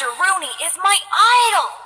Mr. Rooney is my idol.